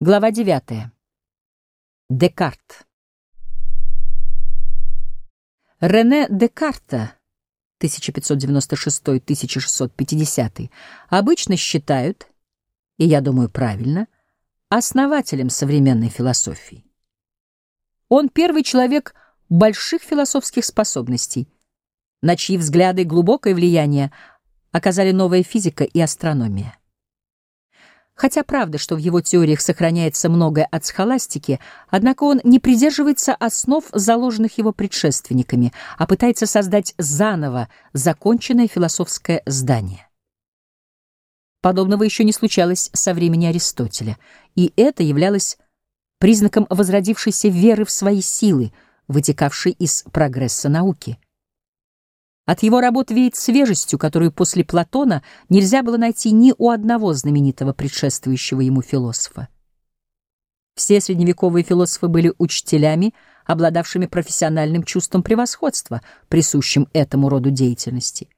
Глава 9. Декарт. Рене Декарта 1596-1650 обычно считают, и я думаю правильно, основателем современной философии. Он первый человек больших философских способностей, на чьи взгляды глубокое влияние оказали новая физика и астрономия. Хотя правда, что в его теориях сохраняется многое от схоластики, однако он не придерживается основ, заложенных его предшественниками, а пытается создать заново законченное философское здание. Подобного еще не случалось со времени Аристотеля, и это являлось признаком возродившейся веры в свои силы, вытекавшей из прогресса науки. От его работ веет свежестью, которую после Платона нельзя было найти ни у одного знаменитого предшествующего ему философа. Все средневековые философы были учителями, обладавшими профессиональным чувством превосходства, присущим этому роду деятельности.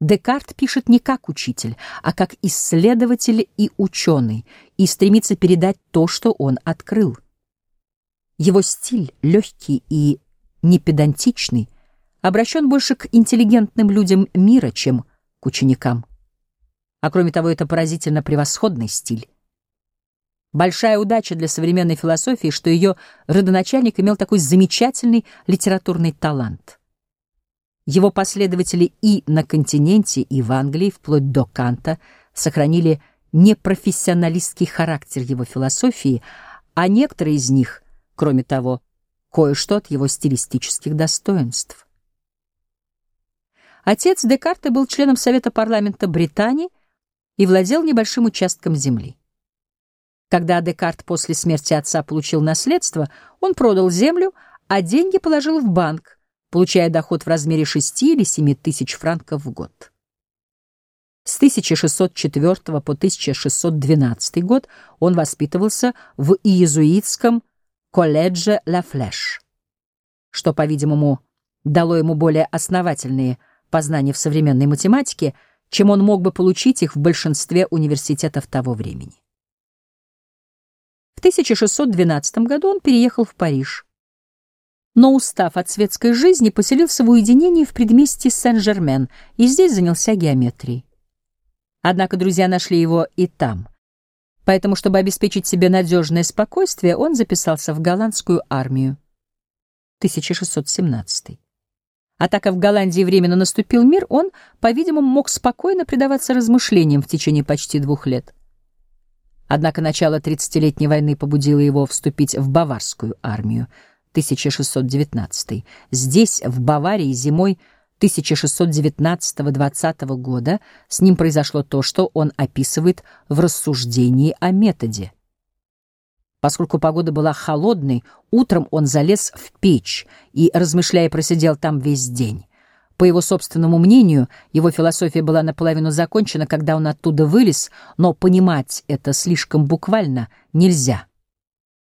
Декарт пишет не как учитель, а как исследователь и ученый, и стремится передать то, что он открыл. Его стиль легкий и непедантичный, обращен больше к интеллигентным людям мира, чем к ученикам. А кроме того, это поразительно превосходный стиль. Большая удача для современной философии, что ее родоначальник имел такой замечательный литературный талант. Его последователи и на континенте, и в Англии, вплоть до Канта, сохранили непрофессионалистский характер его философии, а некоторые из них, кроме того, кое-что от его стилистических достоинств. Отец Декарта был членом Совета парламента Британии и владел небольшим участком земли. Когда Декарт после смерти отца получил наследство, он продал землю, а деньги положил в банк, получая доход в размере 6 или 7 тысяч франков в год. С 1604 по 1612 год он воспитывался в иезуитском колледже Ла Флеш, что, по-видимому, дало ему более основательные познаний в современной математике, чем он мог бы получить их в большинстве университетов того времени. В 1612 году он переехал в Париж. Но, устав от светской жизни, поселился в уединении в предместье Сен-Жермен и здесь занялся геометрией. Однако друзья нашли его и там. Поэтому, чтобы обеспечить себе надежное спокойствие, он записался в голландскую армию. 1617. А так как в Голландии временно наступил мир, он, по-видимому, мог спокойно предаваться размышлениям в течение почти двух лет. Однако начало Тридцатилетней войны побудило его вступить в Баварскую армию 1619. Здесь, в Баварии, зимой 1619-20 года с ним произошло то, что он описывает в рассуждении о методе. Поскольку погода была холодной, утром он залез в печь и, размышляя, просидел там весь день. По его собственному мнению, его философия была наполовину закончена, когда он оттуда вылез, но понимать это слишком буквально нельзя.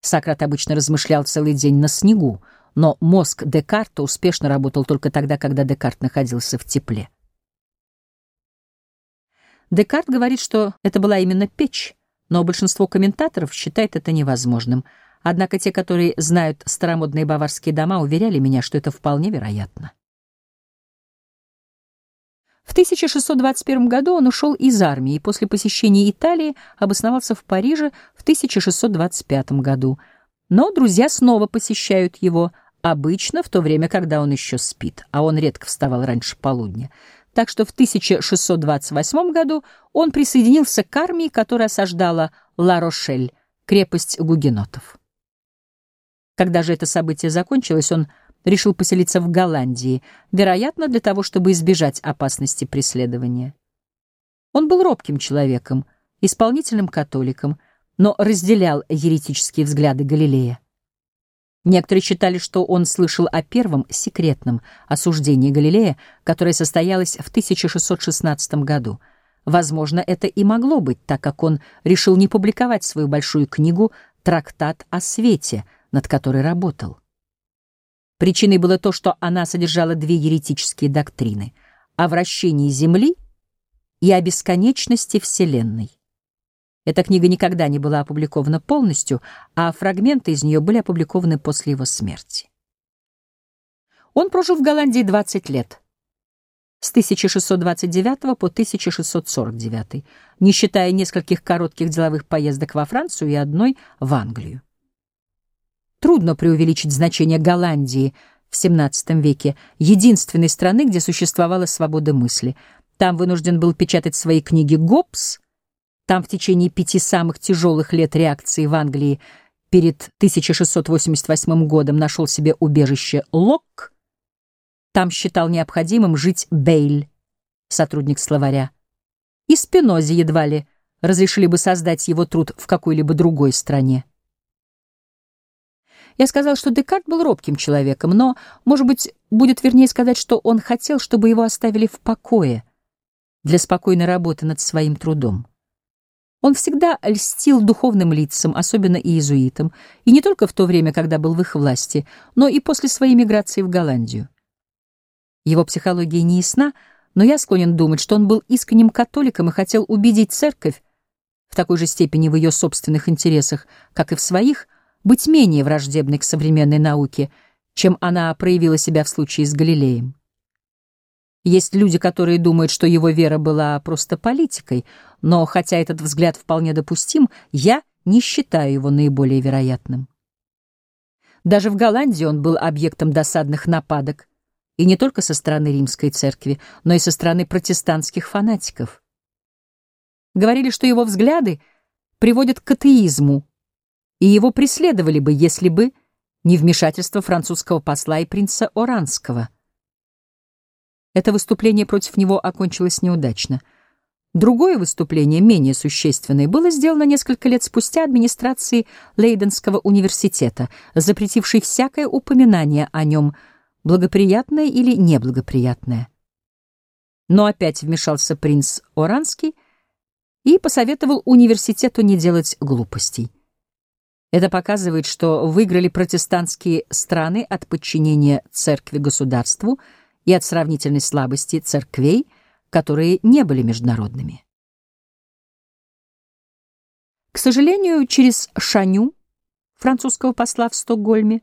Сократ обычно размышлял целый день на снегу, но мозг Декарта успешно работал только тогда, когда Декарт находился в тепле. Декарт говорит, что это была именно печь, но большинство комментаторов считает это невозможным. Однако те, которые знают старомодные баварские дома, уверяли меня, что это вполне вероятно. В 1621 году он ушел из армии и после посещения Италии обосновался в Париже в 1625 году. Но друзья снова посещают его, обычно в то время, когда он еще спит, а он редко вставал раньше полудня так что в 1628 году он присоединился к армии, которая осаждала Ла-Рошель, крепость гугенотов. Когда же это событие закончилось, он решил поселиться в Голландии, вероятно, для того, чтобы избежать опасности преследования. Он был робким человеком, исполнительным католиком, но разделял еретические взгляды Галилея. Некоторые считали, что он слышал о первом секретном осуждении Галилея, которое состоялось в 1616 году. Возможно, это и могло быть, так как он решил не публиковать свою большую книгу «Трактат о свете», над которой работал. Причиной было то, что она содержала две еретические доктрины — о вращении Земли и о бесконечности Вселенной. Эта книга никогда не была опубликована полностью, а фрагменты из нее были опубликованы после его смерти. Он прожил в Голландии 20 лет, с 1629 по 1649, не считая нескольких коротких деловых поездок во Францию и одной в Англию. Трудно преувеличить значение Голландии в XVII веке, единственной страны, где существовала свобода мысли. Там вынужден был печатать свои книги Гоббс, там в течение пяти самых тяжелых лет реакции в Англии перед 1688 годом нашел себе убежище Локк, там считал необходимым жить Бейль, сотрудник словаря. И Спинозе едва ли разрешили бы создать его труд в какой-либо другой стране. Я сказал, что Декарт был робким человеком, но, может быть, будет вернее сказать, что он хотел, чтобы его оставили в покое для спокойной работы над своим трудом. Он всегда льстил духовным лицам, особенно иезуитам, и не только в то время, когда был в их власти, но и после своей миграции в Голландию. Его психология не ясна, но я склонен думать, что он был искренним католиком и хотел убедить церковь в такой же степени в ее собственных интересах, как и в своих, быть менее враждебной к современной науке, чем она проявила себя в случае с Галилеем. Есть люди, которые думают, что его вера была просто политикой, но хотя этот взгляд вполне допустим, я не считаю его наиболее вероятным. Даже в Голландии он был объектом досадных нападок, и не только со стороны римской церкви, но и со стороны протестантских фанатиков. Говорили, что его взгляды приводят к атеизму, и его преследовали бы, если бы не вмешательство французского посла и принца Оранского. Это выступление против него окончилось неудачно. Другое выступление, менее существенное, было сделано несколько лет спустя администрацией Лейденского университета, запретившей всякое упоминание о нем, благоприятное или неблагоприятное. Но опять вмешался принц Оранский и посоветовал университету не делать глупостей. Это показывает, что выиграли протестантские страны от подчинения церкви государству и от сравнительной слабости церквей, которые не были международными. К сожалению, через Шаню, французского посла в Стокгольме,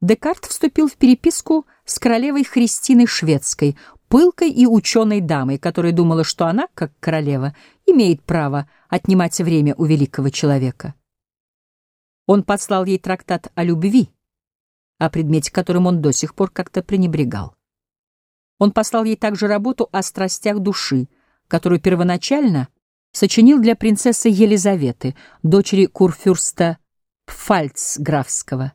Декарт вступил в переписку с королевой Христиной Шведской, пылкой и ученой дамой, которая думала, что она, как королева, имеет право отнимать время у великого человека. Он послал ей трактат о любви, о предмете, которым он до сих пор как-то пренебрегал. Он послал ей также работу о страстях души, которую первоначально сочинил для принцессы Елизаветы, дочери курфюрста Пфальцграфского.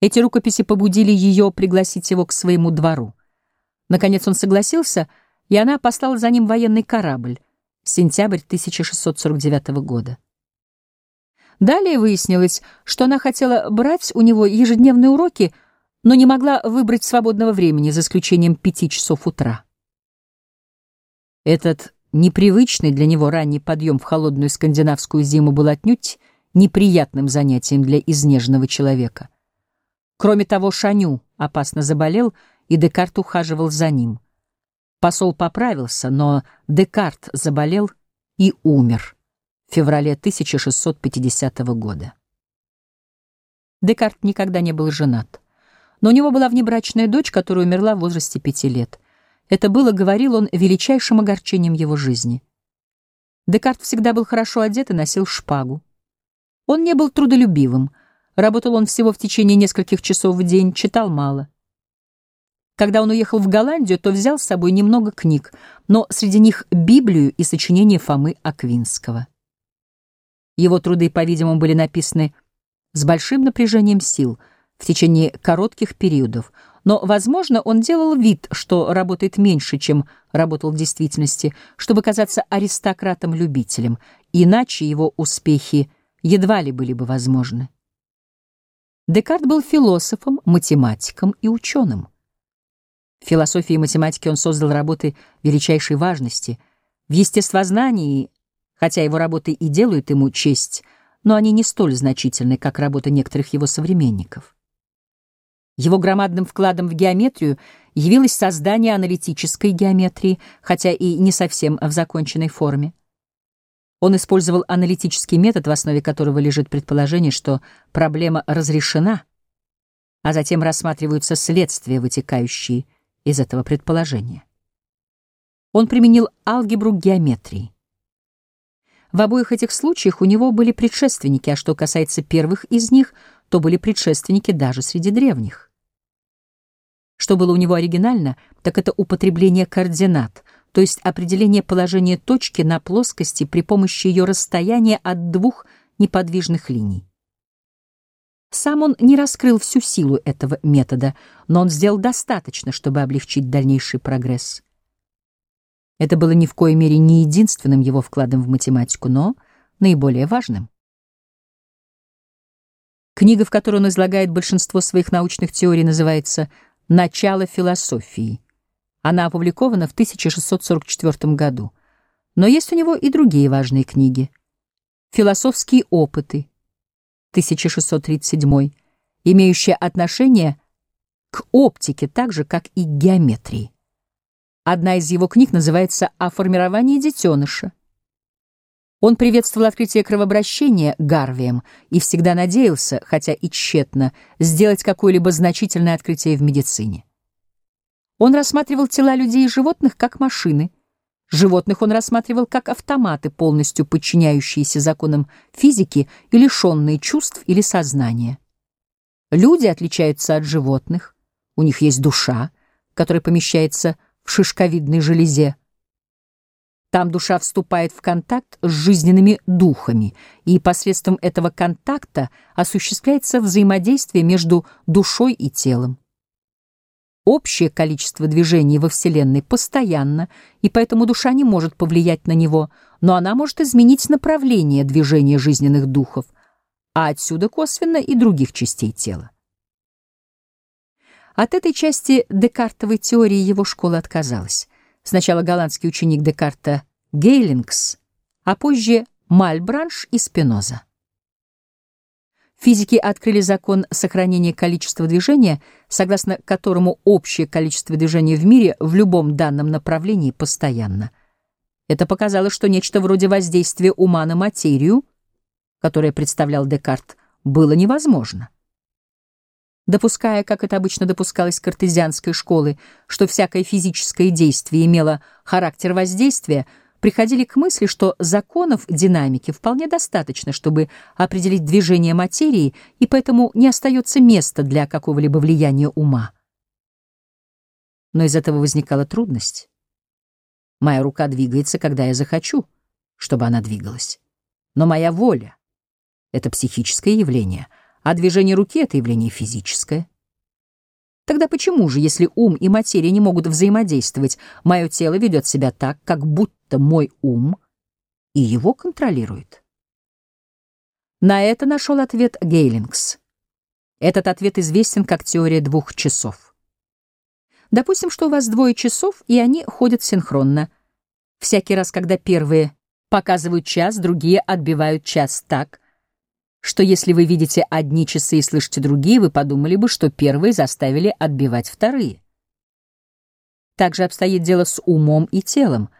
Эти рукописи побудили ее пригласить его к своему двору. Наконец он согласился, и она послала за ним военный корабль, сентябрь 1649 года. Далее выяснилось, что она хотела брать у него ежедневные уроки, но не могла выбрать свободного времени, за исключением пяти часов утра. Этот непривычный для него ранний подъем в холодную скандинавскую зиму был отнюдь неприятным занятием для изнеженного человека. Кроме того, Шаню опасно заболел, и Декарт ухаживал за ним. Посол поправился, но Декарт заболел и умер в феврале 1650 года. Декарт никогда не был женат, но у него была внебрачная дочь, которая умерла в возрасте пяти лет. Это было, говорил он, величайшим огорчением его жизни. Декарт всегда был хорошо одет и носил шпагу. Он не был трудолюбивым, работал он всего в течение нескольких часов в день, читал мало. Когда он уехал в Голландию, то взял с собой немного книг, но среди них Библию и сочинение Фомы Аквинского. Его труды, по-видимому, были написаны с большим напряжением сил в течение коротких периодов, но, возможно, он делал вид, что работает меньше, чем работал в действительности, чтобы казаться аристократом-любителем, иначе его успехи едва ли были бы возможны. Декарт был философом, математиком и ученым. В философии и математике он создал работы величайшей важности. В естествознании хотя его работы и делают ему честь, но они не столь значительны, как работа некоторых его современников. Его громадным вкладом в геометрию явилось создание аналитической геометрии, хотя и не совсем в законченной форме. Он использовал аналитический метод, в основе которого лежит предположение, что проблема разрешена, а затем рассматриваются следствия, вытекающие из этого предположения. Он применил алгебру геометрии. В обоих этих случаях у него были предшественники, а что касается первых из них, то были предшественники даже среди древних. Что было у него оригинально, так это употребление координат, то есть определение положения точки на плоскости при помощи ее расстояния от двух неподвижных линий. Сам он не раскрыл всю силу этого метода, но он сделал достаточно, чтобы облегчить дальнейший прогресс. Это было ни в коей мере не единственным его вкладом в математику, но наиболее важным. Книга, в которой он излагает большинство своих научных теорий, называется «Начало философии». Она опубликована в 1644 году. Но есть у него и другие важные книги. «Философские опыты», 1637, имеющие отношение к оптике так же, как и к геометрии. Одна из его книг называется «О формировании детеныша». Он приветствовал открытие кровообращения Гарвием и всегда надеялся, хотя и тщетно, сделать какое-либо значительное открытие в медицине. Он рассматривал тела людей и животных как машины. Животных он рассматривал как автоматы, полностью подчиняющиеся законам физики и лишенные чувств или сознания. Люди отличаются от животных. У них есть душа, которая помещается в шишковидной железе. Там душа вступает в контакт с жизненными духами, и посредством этого контакта осуществляется взаимодействие между душой и телом. Общее количество движений во Вселенной постоянно, и поэтому душа не может повлиять на него, но она может изменить направление движения жизненных духов, а отсюда косвенно и других частей тела. От этой части Декартовой теории его школа отказалась. Сначала голландский ученик Декарта Гейлингс, а позже Мальбранш и Спиноза. Физики открыли закон сохранения количества движения, согласно которому общее количество движения в мире в любом данном направлении постоянно. Это показало, что нечто вроде воздействия ума на материю, которое представлял Декарт, было невозможно. Допуская, как это обычно допускалось картезианской школы, что всякое физическое действие имело характер воздействия — приходили к мысли, что законов динамики вполне достаточно, чтобы определить движение материи, и поэтому не остается места для какого-либо влияния ума. Но из этого возникала трудность. Моя рука двигается, когда я захочу, чтобы она двигалась. Но моя воля — это психическое явление, а движение руки — это явление физическое. Тогда почему же, если ум и материя не могут взаимодействовать, мое тело ведет себя так, как будто мой ум и его контролирует? На это нашел ответ Гейлингс. Этот ответ известен как теория двух часов. Допустим, что у вас двое часов, и они ходят синхронно. Всякий раз, когда первые показывают час, другие отбивают час так, что если вы видите одни часы и слышите другие, вы подумали бы, что первые заставили отбивать вторые. Так же обстоит дело с умом и телом.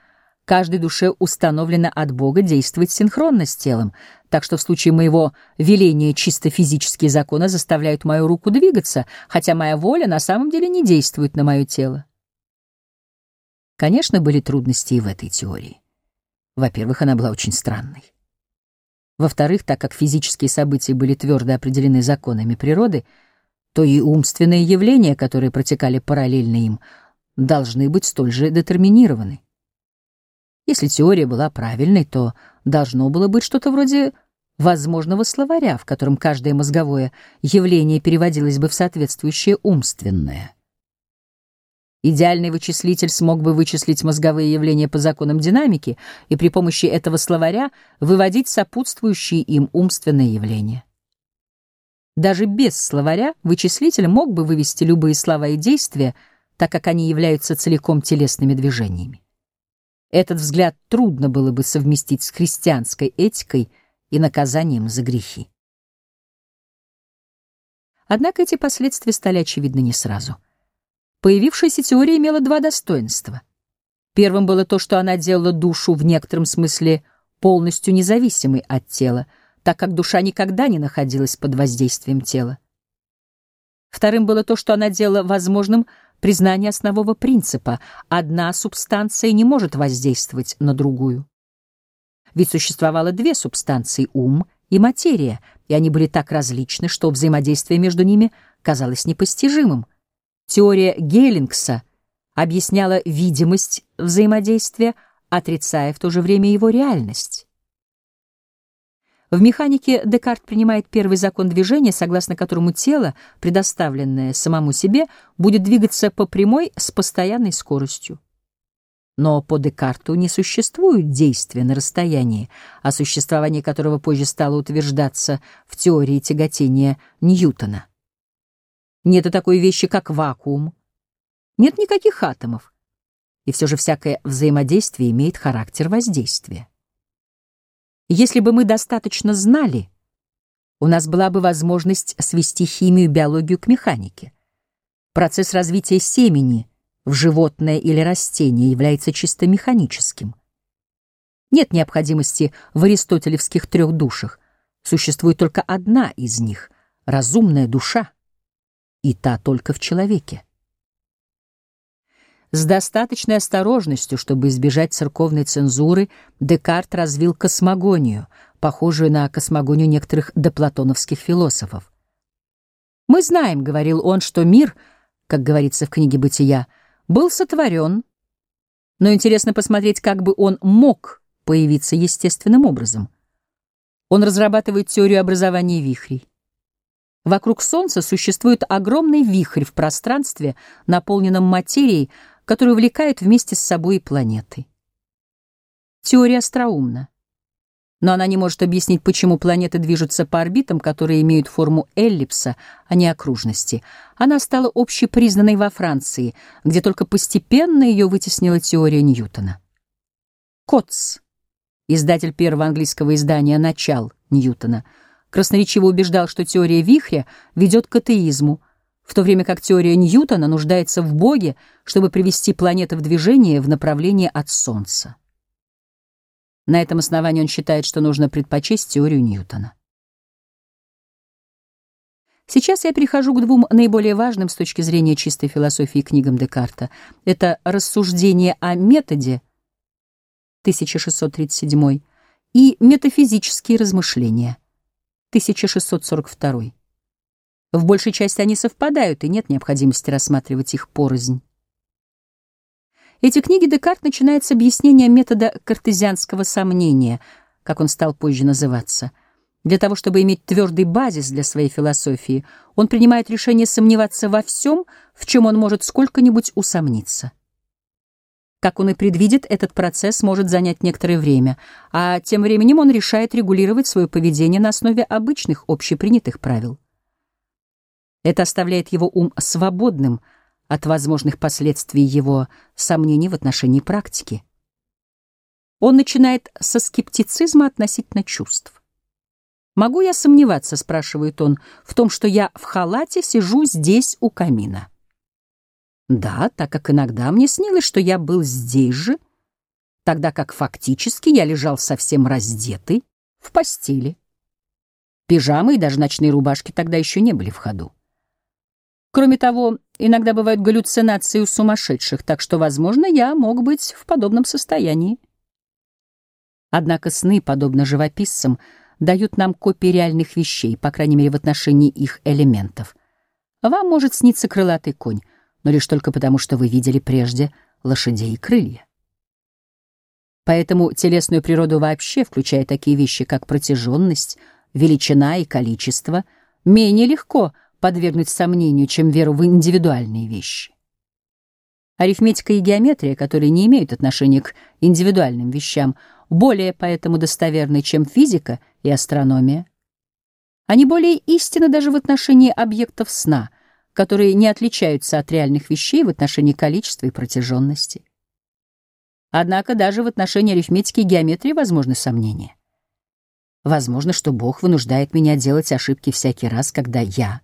Каждой душе установлено от Бога действовать синхронно с телом, так что в случае моего веления чисто физические законы заставляют мою руку двигаться, хотя моя воля на самом деле не действует на мое тело. Конечно, были трудности и в этой теории. Во-первых, она была очень странной. Во-вторых, так как физические события были твердо определены законами природы, то и умственные явления, которые протекали параллельно им, должны быть столь же детерминированы. Если теория была правильной, то должно было быть что-то вроде возможного словаря, в котором каждое мозговое явление переводилось бы в соответствующее умственное. Идеальный вычислитель смог бы вычислить мозговые явления по законам динамики и при помощи этого словаря выводить сопутствующие им умственные явления. Даже без словаря вычислитель мог бы вывести любые слова и действия, так как они являются целиком телесными движениями. Этот взгляд трудно было бы совместить с христианской этикой и наказанием за грехи. Однако эти последствия стали очевидны не сразу — Появившаяся теория имела два достоинства. Первым было то, что она делала душу в некотором смысле полностью независимой от тела, так как душа никогда не находилась под воздействием тела. Вторым было то, что она делала возможным признание основного принципа «одна субстанция не может воздействовать на другую». Ведь существовало две субстанции — ум и материя, и они были так различны, что взаимодействие между ними казалось непостижимым. Теория Гейлингса объясняла видимость взаимодействия, отрицая в то же время его реальность. В механике Декарт принимает первый закон движения, согласно которому тело, предоставленное самому себе, будет двигаться по прямой с постоянной скоростью. Но по Декарту не существует действия на расстоянии, о существовании которого позже стало утверждаться в теории тяготения Ньютона. Нет и такой вещи, как вакуум. Нет никаких атомов. И все же всякое взаимодействие имеет характер воздействия. Если бы мы достаточно знали, у нас была бы возможность свести химию и биологию к механике. Процесс развития семени — в животное или растение является чисто механическим. Нет необходимости в аристотелевских трех душах. Существует только одна из них — разумная душа, и та только в человеке. С достаточной осторожностью, чтобы избежать церковной цензуры, Декарт развил космогонию, похожую на космогонию некоторых доплатоновских философов. «Мы знаем, — говорил он, — что мир, как говорится в книге «Бытия», — был сотворен, но интересно посмотреть, как бы он мог появиться естественным образом. Он разрабатывает теорию образования вихрей. Вокруг Солнца существует огромный вихрь в пространстве, наполненном материей, который увлекает вместе с собой и планеты. Теория остроумна но она не может объяснить, почему планеты движутся по орбитам, которые имеют форму эллипса, а не окружности. Она стала общепризнанной во Франции, где только постепенно ее вытеснила теория Ньютона. Котс, издатель первого английского издания «Начал» Ньютона, красноречиво убеждал, что теория вихря ведет к атеизму, в то время как теория Ньютона нуждается в Боге, чтобы привести планеты в движение в направлении от Солнца. На этом основании он считает, что нужно предпочесть теорию Ньютона. Сейчас я перехожу к двум наиболее важным с точки зрения чистой философии книгам Декарта. Это «Рассуждение о методе» 1637 и «Метафизические размышления» 1642. В большей части они совпадают, и нет необходимости рассматривать их порознь. Эти книги Декарт начинает с объяснения метода картезианского сомнения, как он стал позже называться. Для того, чтобы иметь твердый базис для своей философии, он принимает решение сомневаться во всем, в чем он может сколько-нибудь усомниться. Как он и предвидит, этот процесс может занять некоторое время, а тем временем он решает регулировать свое поведение на основе обычных общепринятых правил. Это оставляет его ум свободным — от возможных последствий его сомнений в отношении практики. Он начинает со скептицизма относительно чувств. «Могу я сомневаться, — спрашивает он, — в том, что я в халате сижу здесь у камина?» «Да, так как иногда мне снилось, что я был здесь же, тогда как фактически я лежал совсем раздетый в постели. Пижамы и даже ночные рубашки тогда еще не были в ходу. Кроме того, иногда бывают галлюцинации у сумасшедших, так что, возможно, я мог быть в подобном состоянии. Однако сны, подобно живописцам, дают нам копии реальных вещей, по крайней мере, в отношении их элементов. Вам может сниться крылатый конь, но лишь только потому, что вы видели прежде лошадей и крылья. Поэтому телесную природу вообще, включая такие вещи, как протяженность, величина и количество, менее легко — подвергнуть сомнению, чем веру в индивидуальные вещи. Арифметика и геометрия, которые не имеют отношения к индивидуальным вещам, более поэтому достоверны, чем физика и астрономия. Они более истинны даже в отношении объектов сна, которые не отличаются от реальных вещей в отношении количества и протяженности. Однако даже в отношении арифметики и геометрии возможны сомнения. Возможно, что Бог вынуждает меня делать ошибки всякий раз, когда я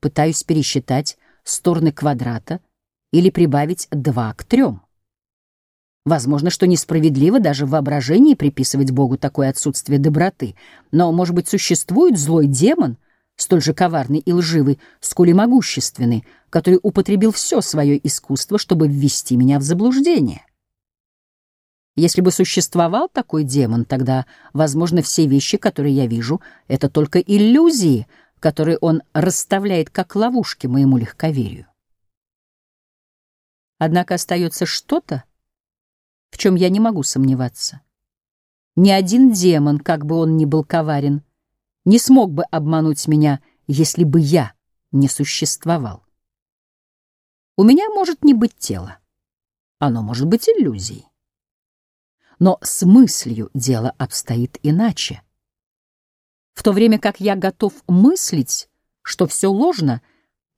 пытаюсь пересчитать стороны квадрата или прибавить 2 к 3. Возможно, что несправедливо даже в воображении приписывать Богу такое отсутствие доброты, но, может быть, существует злой демон, столь же коварный и лживый, сколь и могущественный, который употребил все свое искусство, чтобы ввести меня в заблуждение. Если бы существовал такой демон, тогда, возможно, все вещи, которые я вижу, это только иллюзии, которые он расставляет как ловушки моему легковерию. Однако остается что-то, в чем я не могу сомневаться. Ни один демон, как бы он ни был коварен, не смог бы обмануть меня, если бы я не существовал. У меня может не быть тела. Оно может быть иллюзией. Но с мыслью дело обстоит иначе. В то время как я готов мыслить, что все ложно,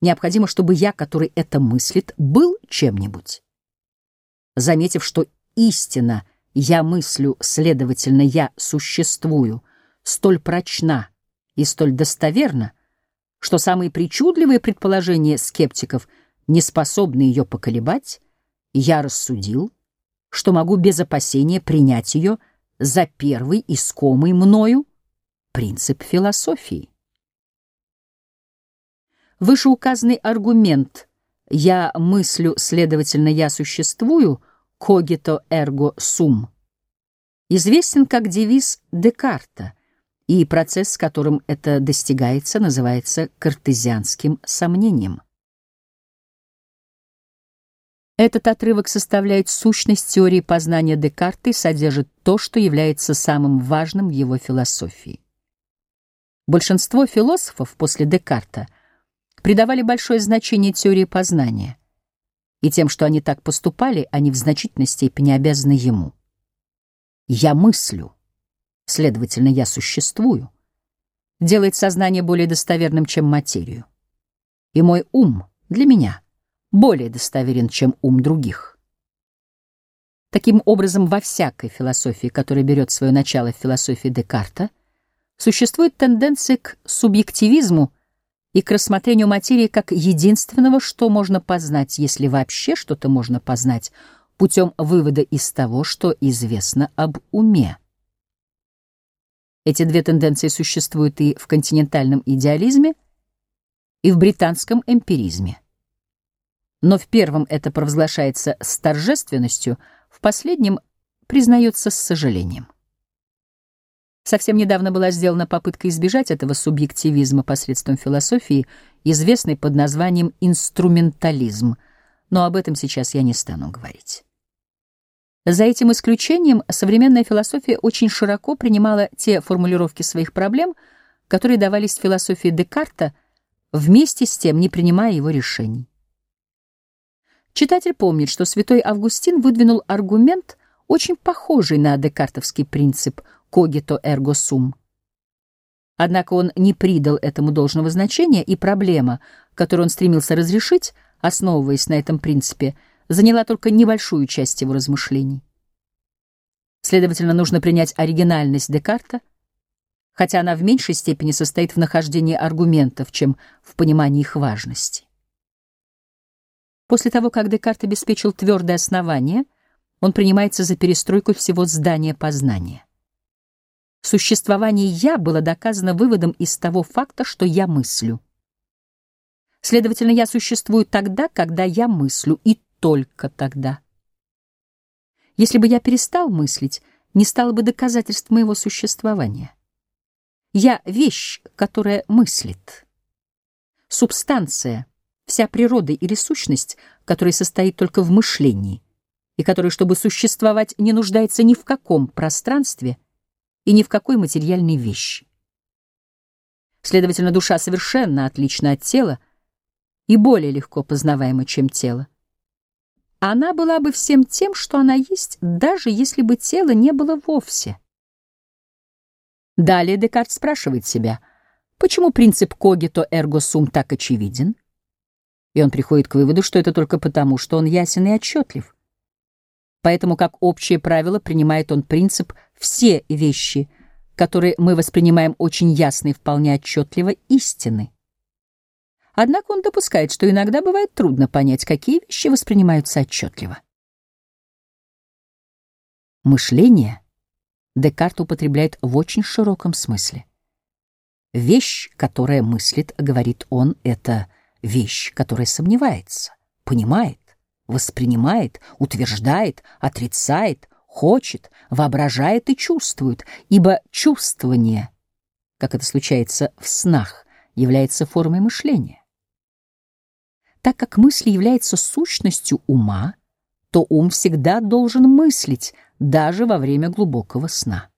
необходимо, чтобы я, который это мыслит, был чем-нибудь. Заметив, что истина «я мыслю, следовательно, я существую» столь прочна и столь достоверна, что самые причудливые предположения скептиков не способны ее поколебать, я рассудил, что могу без опасения принять ее за первый искомый мною принцип философии. Вышеуказанный аргумент «я мыслю, следовательно, я существую» «cogito ergo sum» известен как девиз Декарта, и процесс, с которым это достигается, называется картезианским сомнением. Этот отрывок составляет сущность теории познания Декарта и содержит то, что является самым важным в его философии. Большинство философов после Декарта придавали большое значение теории познания, и тем, что они так поступали, они в значительной степени обязаны ему. «Я мыслю, следовательно, я существую», делает сознание более достоверным, чем материю. И мой ум для меня более достоверен, чем ум других. Таким образом, во всякой философии, которая берет свое начало в философии Декарта, существует тенденция к субъективизму и к рассмотрению материи как единственного, что можно познать, если вообще что-то можно познать, путем вывода из того, что известно об уме. Эти две тенденции существуют и в континентальном идеализме, и в британском эмпиризме. Но в первом это провозглашается с торжественностью, в последнем признается с сожалением. Совсем недавно была сделана попытка избежать этого субъективизма посредством философии, известной под названием инструментализм, но об этом сейчас я не стану говорить. За этим исключением современная философия очень широко принимала те формулировки своих проблем, которые давались в философии Декарта, вместе с тем не принимая его решений. Читатель помнит, что святой Августин выдвинул аргумент, очень похожий на декартовский принцип – cogito ergo sum. Однако он не придал этому должного значения, и проблема, которую он стремился разрешить, основываясь на этом принципе, заняла только небольшую часть его размышлений. Следовательно, нужно принять оригинальность Декарта, хотя она в меньшей степени состоит в нахождении аргументов, чем в понимании их важности. После того, как Декарт обеспечил твердое основание, он принимается за перестройку всего здания познания. Существование «я» было доказано выводом из того факта, что я мыслю. Следовательно, я существую тогда, когда я мыслю, и только тогда. Если бы я перестал мыслить, не стало бы доказательств моего существования. Я — вещь, которая мыслит. Субстанция, вся природа или сущность, которая состоит только в мышлении, и которая, чтобы существовать, не нуждается ни в каком пространстве — и ни в какой материальной вещи. Следовательно, душа совершенно отлична от тела и более легко познаваема, чем тело. Она была бы всем тем, что она есть, даже если бы тело не было вовсе. Далее Декарт спрашивает себя, почему принцип «когито эрго сум» так очевиден? И он приходит к выводу, что это только потому, что он ясен и отчетлив. Поэтому, как общее правило, принимает он принцип «все вещи», которые мы воспринимаем очень ясно и вполне отчетливо, истины. Однако он допускает, что иногда бывает трудно понять, какие вещи воспринимаются отчетливо. Мышление Декарт употребляет в очень широком смысле. Вещь, которая мыслит, говорит он, это вещь, которая сомневается, понимает, воспринимает, утверждает, отрицает, хочет, воображает и чувствует, ибо чувствование, как это случается в снах, является формой мышления. Так как мысль является сущностью ума, то ум всегда должен мыслить, даже во время глубокого сна.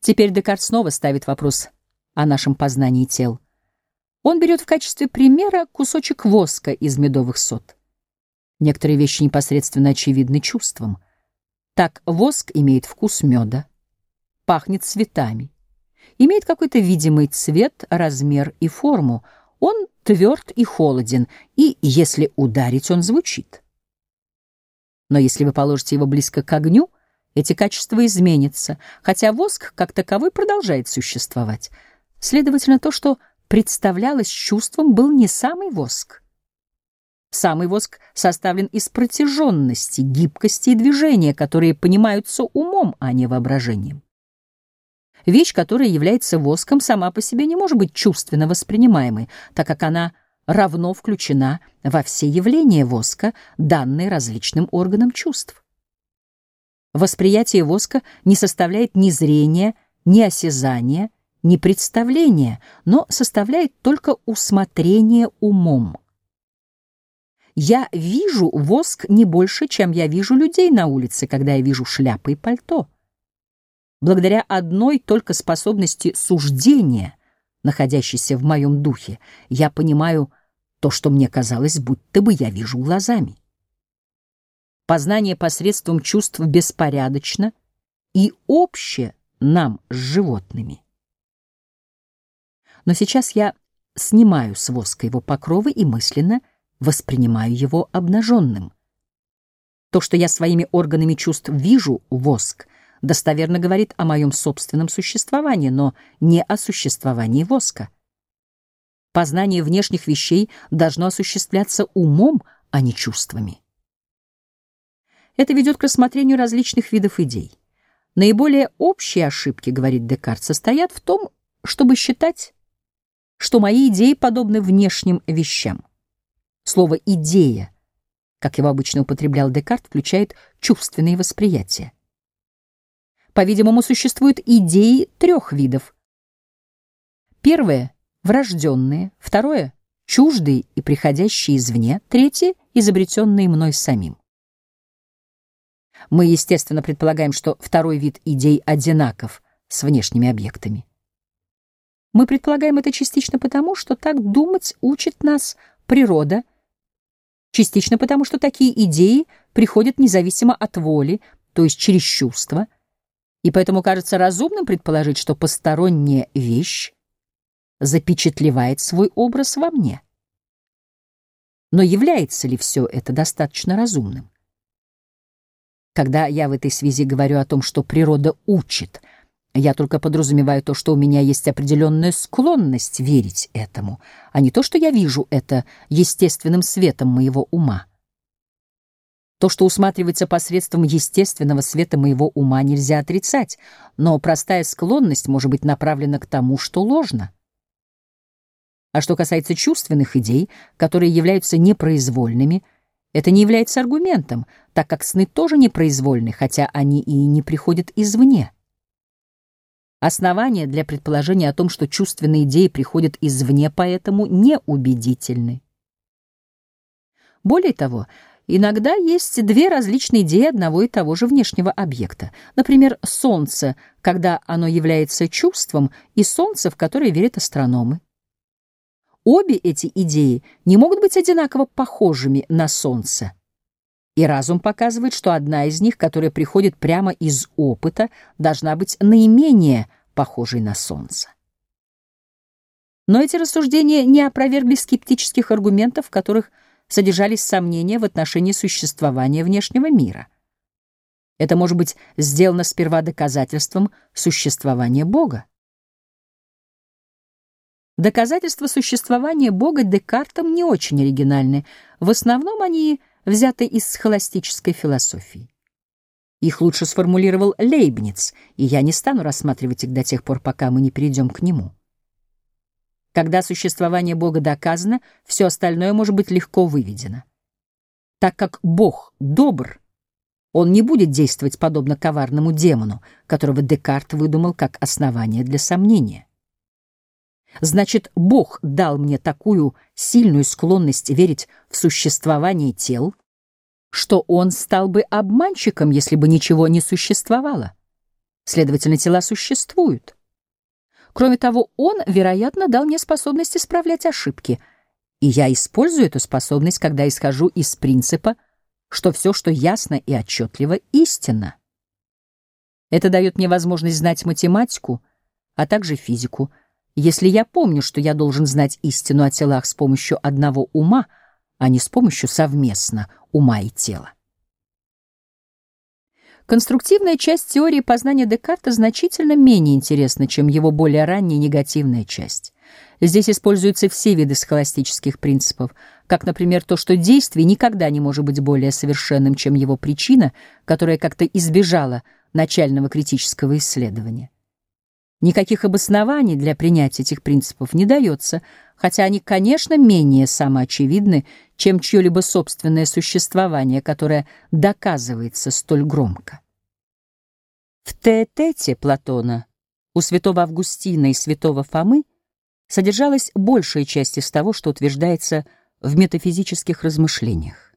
Теперь Декарт снова ставит вопрос о нашем познании тел. Он берет в качестве примера кусочек воска из медовых сот. Некоторые вещи непосредственно очевидны чувством. Так воск имеет вкус меда, пахнет цветами, имеет какой-то видимый цвет, размер и форму. Он тверд и холоден, и, если ударить, он звучит. Но если вы положите его близко к огню, эти качества изменятся, хотя воск как таковой продолжает существовать. Следовательно, то, что представлялось чувством, был не самый воск. Самый воск составлен из протяженности, гибкости и движения, которые понимаются умом, а не воображением. Вещь, которая является воском, сама по себе не может быть чувственно воспринимаемой, так как она равно включена во все явления воска, данные различным органам чувств. Восприятие воска не составляет ни зрения, ни осязания, ни представления, но составляет только усмотрение умом. Я вижу воск не больше, чем я вижу людей на улице, когда я вижу шляпы и пальто. Благодаря одной только способности суждения, находящейся в моем духе, я понимаю то, что мне казалось, будто бы я вижу глазами. Познание посредством чувств беспорядочно и общее нам с животными. Но сейчас я снимаю с воска его покровы и мысленно — воспринимаю его обнаженным. То, что я своими органами чувств вижу воск, достоверно говорит о моем собственном существовании, но не о существовании воска. Познание внешних вещей должно осуществляться умом, а не чувствами. Это ведет к рассмотрению различных видов идей. Наиболее общие ошибки, говорит Декарт, состоят в том, чтобы считать, что мои идеи подобны внешним вещам. Слово «идея», как его обычно употреблял Декарт, включает чувственные восприятия. По-видимому, существуют идеи трех видов. Первое — врожденные, второе — чуждые и приходящие извне, третье — изобретенные мной самим. Мы, естественно, предполагаем, что второй вид идей одинаков с внешними объектами. Мы предполагаем это частично потому, что так думать учит нас природа — Частично потому, что такие идеи приходят независимо от воли, то есть через чувства, и поэтому кажется разумным предположить, что посторонняя вещь запечатлевает свой образ во мне. Но является ли все это достаточно разумным? Когда я в этой связи говорю о том, что природа учит — я только подразумеваю то, что у меня есть определенная склонность верить этому, а не то, что я вижу это естественным светом моего ума. То, что усматривается посредством естественного света моего ума, нельзя отрицать, но простая склонность может быть направлена к тому, что ложно. А что касается чувственных идей, которые являются непроизвольными, это не является аргументом, так как сны тоже непроизвольны, хотя они и не приходят извне. Основания для предположения о том, что чувственные идеи приходят извне, поэтому неубедительны. Более того, иногда есть две различные идеи одного и того же внешнего объекта. Например, Солнце, когда оно является чувством, и Солнце, в которое верят астрономы. Обе эти идеи не могут быть одинаково похожими на Солнце. И разум показывает, что одна из них, которая приходит прямо из опыта, должна быть наименее похожей на Солнце. Но эти рассуждения не опровергли скептических аргументов, в которых содержались сомнения в отношении существования внешнего мира. Это может быть сделано сперва доказательством существования Бога. Доказательства существования Бога Декартом не очень оригинальны. В основном они взяты из схоластической философии. Их лучше сформулировал Лейбниц, и я не стану рассматривать их до тех пор, пока мы не перейдем к нему. Когда существование Бога доказано, все остальное может быть легко выведено. Так как Бог добр, он не будет действовать подобно коварному демону, которого Декарт выдумал как основание для сомнения. Значит, Бог дал мне такую сильную склонность верить в существование тел, что он стал бы обманщиком, если бы ничего не существовало. Следовательно, тела существуют. Кроме того, он, вероятно, дал мне способность исправлять ошибки, и я использую эту способность, когда исхожу из принципа, что все, что ясно и отчетливо, истинно. Это дает мне возможность знать математику, а также физику, если я помню, что я должен знать истину о телах с помощью одного ума, а не с помощью совместно ума и тела. Конструктивная часть теории познания Декарта значительно менее интересна, чем его более ранняя негативная часть. Здесь используются все виды схоластических принципов, как, например, то, что действие никогда не может быть более совершенным, чем его причина, которая как-то избежала начального критического исследования. Никаких обоснований для принятия этих принципов не дается, хотя они, конечно, менее самоочевидны, чем чье-либо собственное существование, которое доказывается столь громко. В Теэтете Платона у святого Августина и святого Фомы содержалась большая часть из того, что утверждается в метафизических размышлениях.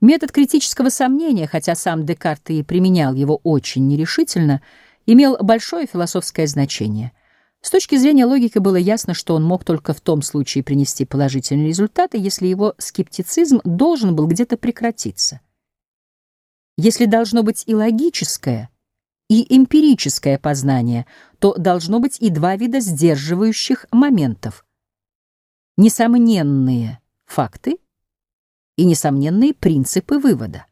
Метод критического сомнения, хотя сам Декарт и применял его очень нерешительно, имел большое философское значение — с точки зрения логики было ясно, что он мог только в том случае принести положительные результаты, если его скептицизм должен был где-то прекратиться. Если должно быть и логическое, и эмпирическое познание, то должно быть и два вида сдерживающих моментов. Несомненные факты и несомненные принципы вывода.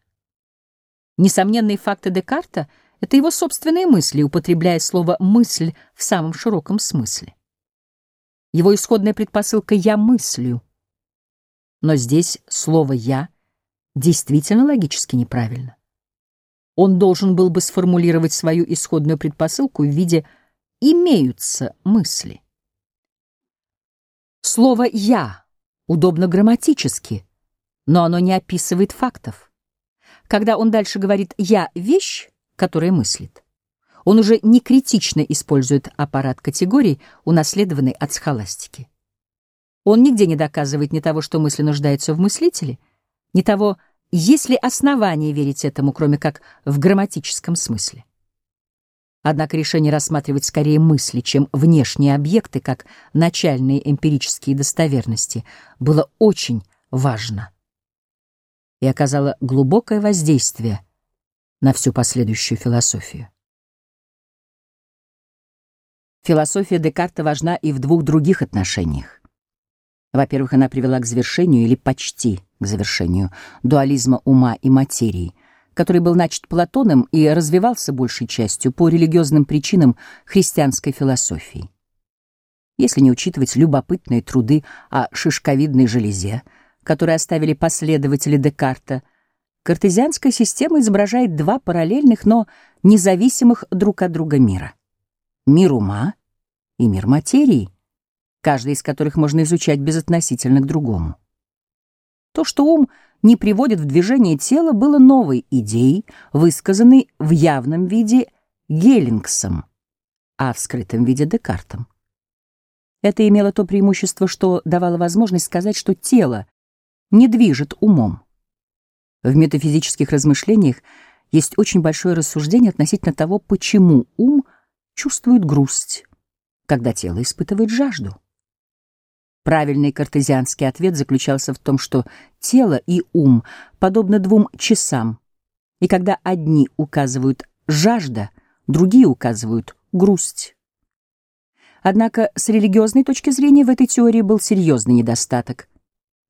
Несомненные факты Декарта — это его собственные мысли, употребляя слово «мысль» в самом широком смысле. Его исходная предпосылка «я мыслю». Но здесь слово «я» действительно логически неправильно. Он должен был бы сформулировать свою исходную предпосылку в виде «имеются мысли». Слово «я» удобно грамматически, но оно не описывает фактов. Когда он дальше говорит «я вещь», которая мыслит. Он уже не критично использует аппарат категорий, унаследованный от схоластики. Он нигде не доказывает ни того, что мысль нуждается в мыслителе, ни того, есть ли основания верить этому, кроме как в грамматическом смысле. Однако решение рассматривать скорее мысли, чем внешние объекты, как начальные эмпирические достоверности, было очень важно и оказало глубокое воздействие на всю последующую философию. Философия Декарта важна и в двух других отношениях. Во-первых, она привела к завершению или почти к завершению дуализма ума и материи, который был начат Платоном и развивался большей частью по религиозным причинам христианской философии. Если не учитывать любопытные труды о шишковидной железе, которые оставили последователи Декарта, Картезианская система изображает два параллельных, но независимых друг от друга мира. Мир ума и мир материи, каждый из которых можно изучать безотносительно к другому. То, что ум не приводит в движение тело, было новой идеей, высказанной в явном виде Геллингсом, а в скрытом виде Декартом. Это имело то преимущество, что давало возможность сказать, что тело не движет умом. В метафизических размышлениях есть очень большое рассуждение относительно того, почему ум чувствует грусть, когда тело испытывает жажду. Правильный картезианский ответ заключался в том, что тело и ум подобны двум часам, и когда одни указывают «жажда», другие указывают «грусть». Однако с религиозной точки зрения в этой теории был серьезный недостаток,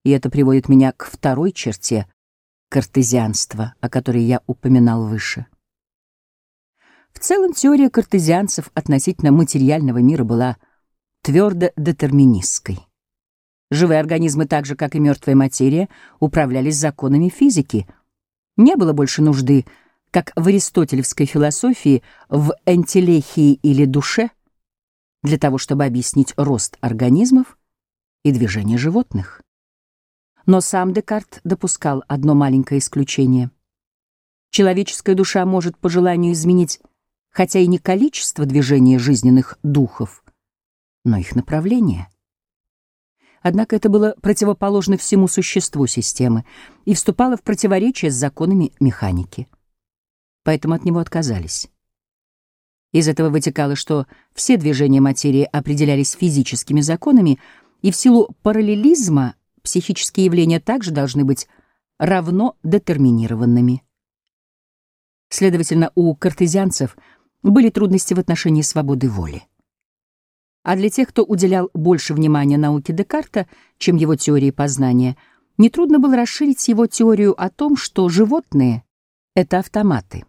и это приводит меня к второй черте картезианства, о которой я упоминал выше. В целом теория картезианцев относительно материального мира была твердо детерминистской. Живые организмы, так же как и мертвая материя, управлялись законами физики. Не было больше нужды как в аристотелевской философии, в энтелехии или душе, для того, чтобы объяснить рост организмов и движение животных. Но сам Декарт допускал одно маленькое исключение. Человеческая душа может по желанию изменить хотя и не количество движения жизненных духов, но их направление. Однако это было противоположно всему существу системы и вступало в противоречие с законами механики. Поэтому от него отказались. Из этого вытекало, что все движения материи определялись физическими законами, и в силу параллелизма психические явления также должны быть равно детерминированными. Следовательно, у картезианцев были трудности в отношении свободы воли. А для тех, кто уделял больше внимания науке Декарта, чем его теории познания, нетрудно было расширить его теорию о том, что животные — это автоматы.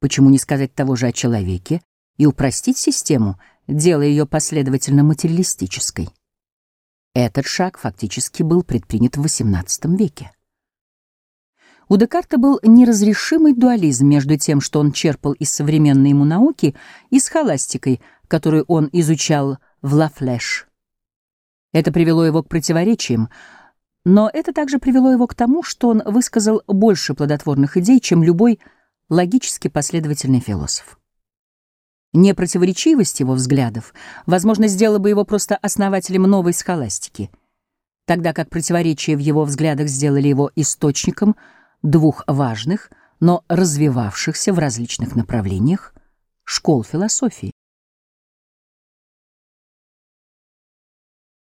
Почему не сказать того же о человеке и упростить систему, делая ее последовательно материалистической? Этот шаг фактически был предпринят в XVIII веке. У Декарта был неразрешимый дуализм между тем, что он черпал из современной ему науки, и схоластикой, которую он изучал в Ла Флеш. Это привело его к противоречиям, но это также привело его к тому, что он высказал больше плодотворных идей, чем любой логически последовательный философ. Непротиворечивость его взглядов, возможно, сделала бы его просто основателем новой схоластики, тогда как противоречия в его взглядах сделали его источником — двух важных, но развивавшихся в различных направлениях школ философии.